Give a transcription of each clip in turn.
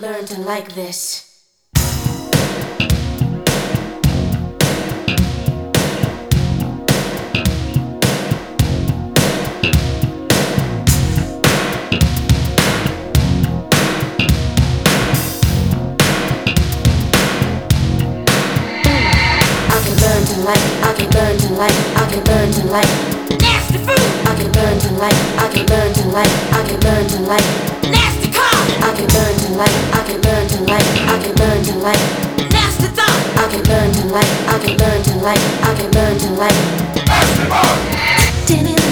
Learn to like this. I can learn to like, I can learn to like Nasty food, I can learn to like, I can learn to like, I can learn to like nasty car, I can learn to like, I can learn to like, I can learn to like nasty thought, I can learn to like, I can learn to like, I can learn to like Acting in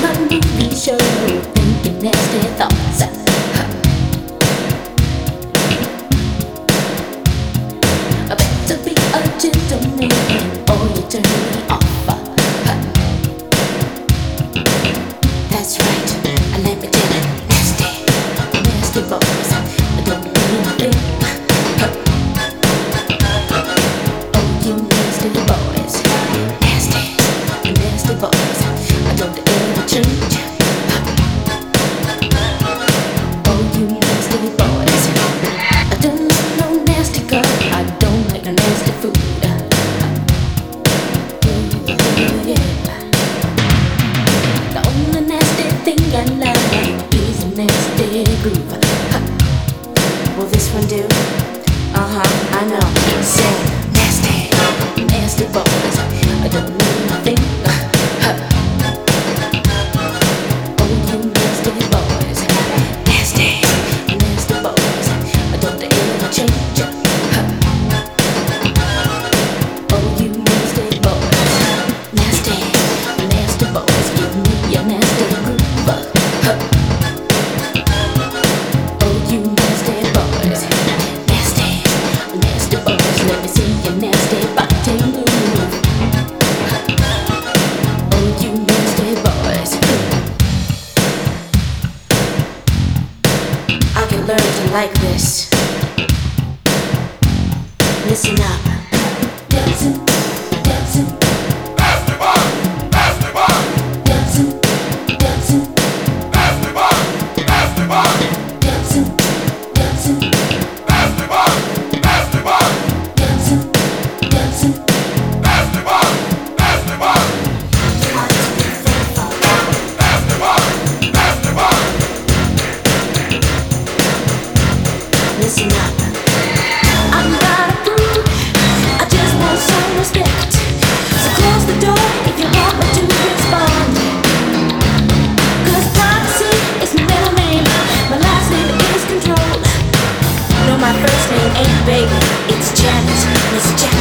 just